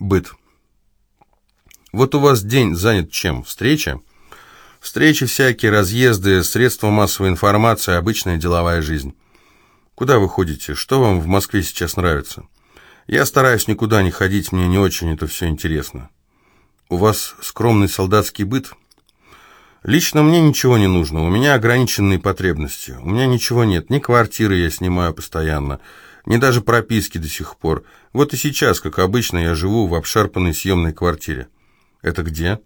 Быт. Вот у вас день занят чем? Встреча? Встречи всякие, разъезды, средства массовой информации, обычная деловая жизнь. Куда вы ходите? Что вам в Москве сейчас нравится? Я стараюсь никуда не ходить, мне не очень это все интересно. У вас скромный солдатский быт? Лично мне ничего не нужно, у меня ограниченные потребности. У меня ничего нет, ни квартиры я снимаю постоянно, ни даже прописки до сих пор. Вот и сейчас, как обычно, я живу в обшарпанной съемной квартире. Это где?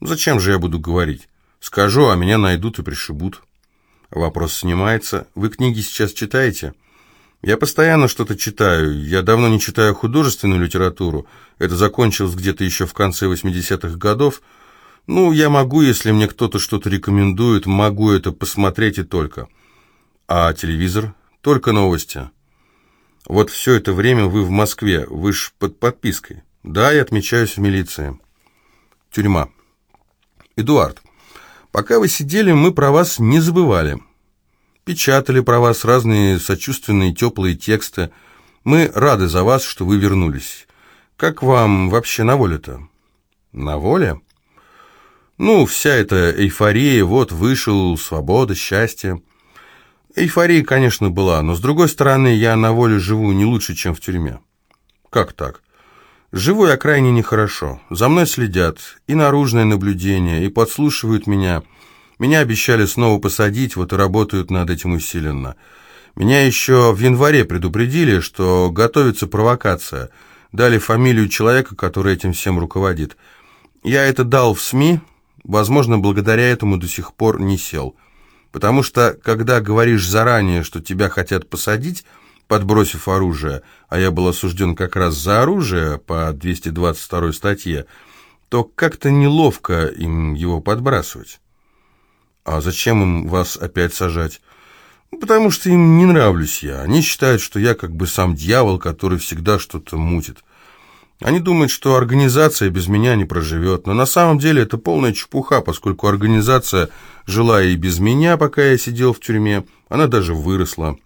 Зачем же я буду говорить? Скажу, а меня найдут и пришибут. Вопрос снимается. Вы книги сейчас читаете? Я постоянно что-то читаю. Я давно не читаю художественную литературу. Это закончилось где-то еще в конце 80-х годов. Ну, я могу, если мне кто-то что-то рекомендует, могу это посмотреть и только. А телевизор? Только новости. Вот все это время вы в Москве, вы ж под подпиской. Да, я отмечаюсь в милиции. Тюрьма. Эдуард, пока вы сидели, мы про вас не забывали. Печатали про вас разные сочувственные теплые тексты. Мы рады за вас, что вы вернулись. Как вам вообще на воле-то? На воле? Ну, вся эта эйфория, вот вышел, свобода, счастье. Эйфория, конечно, была, но с другой стороны, я на воле живу не лучше, чем в тюрьме. Как так? Живу я крайне нехорошо. За мной следят и наружное наблюдение, и подслушивают меня. Меня обещали снова посадить, вот и работают над этим усиленно. Меня еще в январе предупредили, что готовится провокация. Дали фамилию человека, который этим всем руководит. Я это дал в СМИ, возможно, благодаря этому до сих пор не сел. Потому что, когда говоришь заранее, что тебя хотят посадить, подбросив оружие, а я был осужден как раз за оружие по 222 статье, то как-то неловко им его подбрасывать. А зачем им вас опять сажать? Ну, потому что им не нравлюсь я. Они считают, что я как бы сам дьявол, который всегда что-то мутит. Они думают, что организация без меня не проживет, но на самом деле это полная чепуха, поскольку организация жила и без меня, пока я сидел в тюрьме, она даже выросла.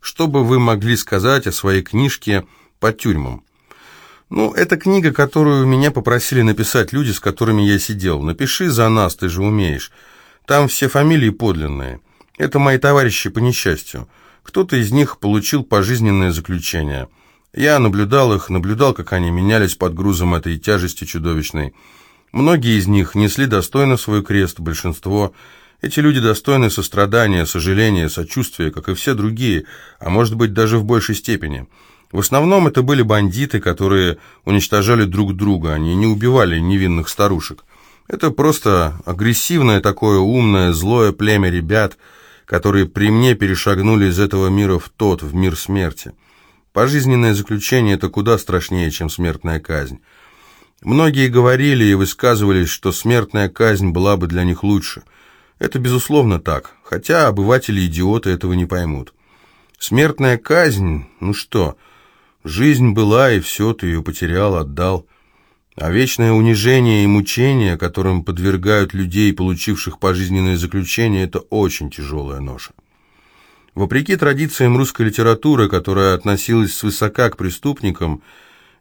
Что бы вы могли сказать о своей книжке «По тюрьмам»? Ну, это книга, которую меня попросили написать люди, с которыми я сидел. Напиши за нас, ты же умеешь. Там все фамилии подлинные. Это мои товарищи по несчастью. Кто-то из них получил пожизненное заключение – я наблюдал их, наблюдал, как они менялись под грузом этой тяжести чудовищной. Многие из них несли достойно свой крест, большинство. Эти люди достойны сострадания, сожаления, сочувствия, как и все другие, а может быть даже в большей степени. В основном это были бандиты, которые уничтожали друг друга, они не убивали невинных старушек. Это просто агрессивное такое умное, злое племя ребят, которые при мне перешагнули из этого мира в тот, в мир смерти. Пожизненное заключение – это куда страшнее, чем смертная казнь. Многие говорили и высказывались, что смертная казнь была бы для них лучше. Это безусловно так, хотя обыватели-идиоты этого не поймут. Смертная казнь, ну что, жизнь была, и все, ты ее потерял, отдал. А вечное унижение и мучение, которым подвергают людей, получивших пожизненное заключение, это очень тяжелая ноша. Вопреки традициям русской литературы, которая относилась свысока к преступникам,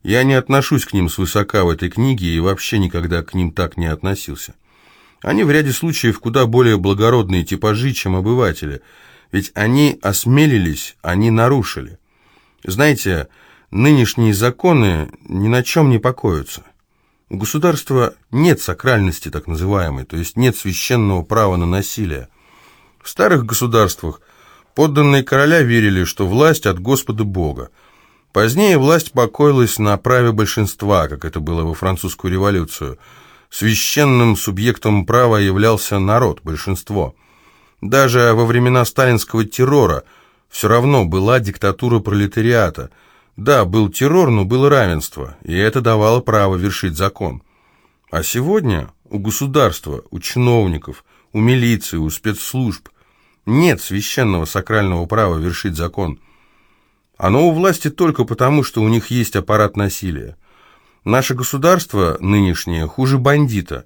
я не отношусь к ним свысока в этой книге и вообще никогда к ним так не относился. Они в ряде случаев куда более благородные типажи, чем обыватели, ведь они осмелились, они нарушили. Знаете, нынешние законы ни на чем не покоятся. У государства нет сакральности так называемой, то есть нет священного права на насилие. В старых государствах Подданные короля верили, что власть от Господа Бога. Позднее власть покоилась на праве большинства, как это было во французскую революцию. Священным субъектом права являлся народ, большинство. Даже во времена сталинского террора все равно была диктатура пролетариата. Да, был террор, но было равенство, и это давало право вершить закон. А сегодня у государства, у чиновников, у милиции, у спецслужб – нет священного сакрального права вершить закон. Оно у власти только потому, что у них есть аппарат насилия. Наше государство нынешнее хуже бандита.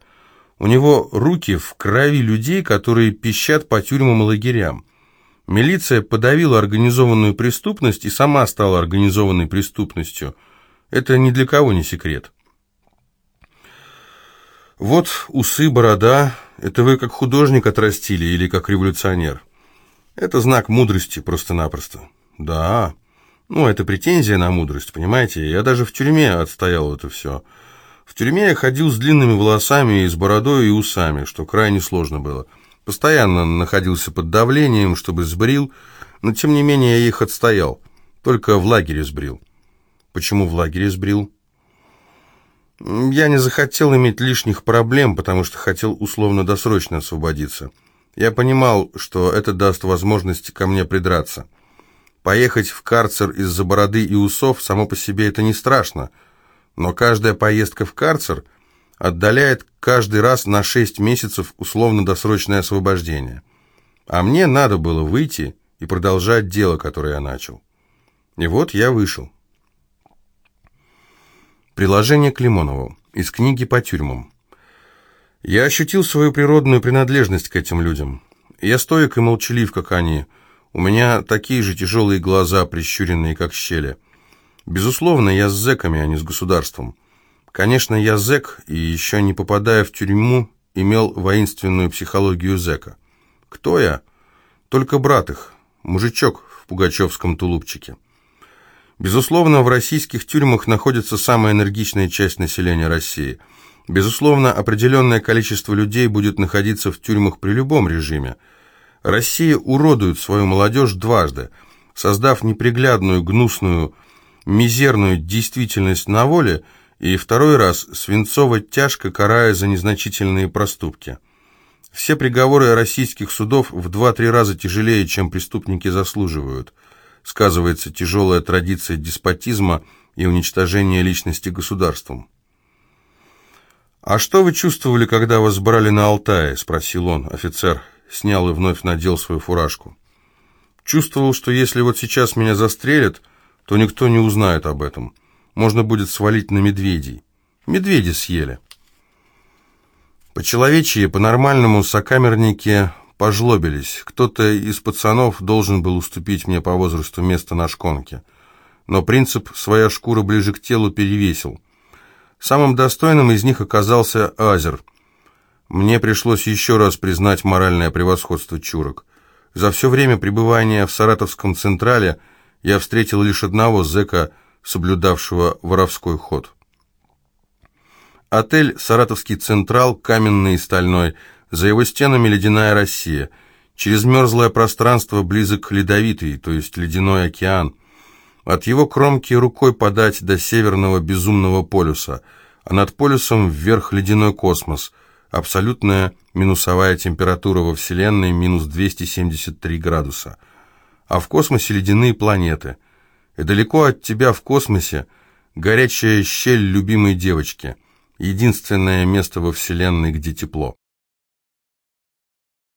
У него руки в крови людей, которые пищат по тюрьмам и лагерям. Милиция подавила организованную преступность и сама стала организованной преступностью. Это ни для кого не секрет. Вот усы, борода, это вы как художник отрастили или как революционер. Это знак мудрости просто-напросто. Да, ну это претензия на мудрость, понимаете? Я даже в тюрьме отстоял это все. В тюрьме я ходил с длинными волосами и с бородой и усами, что крайне сложно было. Постоянно находился под давлением, чтобы сбрил, но тем не менее я их отстоял. Только в лагере сбрил. Почему в лагере сбрил? Я не захотел иметь лишних проблем, потому что хотел условно-досрочно освободиться. Я понимал, что это даст возможность ко мне придраться. Поехать в карцер из-за бороды и усов само по себе это не страшно, но каждая поездка в карцер отдаляет каждый раз на 6 месяцев условно-досрочное освобождение. А мне надо было выйти и продолжать дело, которое я начал. И вот я вышел. Приложение к Лимонову. Из книги по тюрьмам. Я ощутил свою природную принадлежность к этим людям. Я стоек и молчалив, как они. У меня такие же тяжелые глаза, прищуренные, как щели. Безусловно, я с зэками, а не с государством. Конечно, я зэк, и еще не попадая в тюрьму, имел воинственную психологию зэка. Кто я? Только брат их, мужичок в пугачевском тулупчике. Безусловно, в российских тюрьмах находится самая энергичная часть населения России. Безусловно, определенное количество людей будет находиться в тюрьмах при любом режиме. Россия уродует свою молодежь дважды, создав неприглядную, гнусную, мизерную действительность на воле и второй раз свинцово тяжко карая за незначительные проступки. Все приговоры российских судов в 2-3 раза тяжелее, чем преступники заслуживают – сказывается тяжелая традиция деспотизма и уничтожения личности государством. «А что вы чувствовали, когда вас брали на Алтае?» – спросил он. Офицер снял и вновь надел свою фуражку. «Чувствовал, что если вот сейчас меня застрелят, то никто не узнает об этом. Можно будет свалить на медведей. Медведи съели». По-человечьи, по-нормальному сокамерники пожлобились. Кто-то из пацанов должен был уступить мне по возрасту место на шконке. Но принцип «своя шкура ближе к телу» перевесил. Самым достойным из них оказался Азер. Мне пришлось еще раз признать моральное превосходство чурок. За все время пребывания в Саратовском Централе я встретил лишь одного зэка, соблюдавшего воровской ход. Отель «Саратовский Централ», каменный и стальной – за его стенами ледяная Россия. Через мерзлое пространство близок ледовитый, то есть ледяной океан. От его кромки рукой подать до северного безумного полюса, а над полюсом вверх ледяной космос. Абсолютная минусовая температура во Вселенной минус 273 градуса. А в космосе ледяные планеты. И далеко от тебя в космосе горячая щель любимой девочки. Единственное место во Вселенной, где тепло.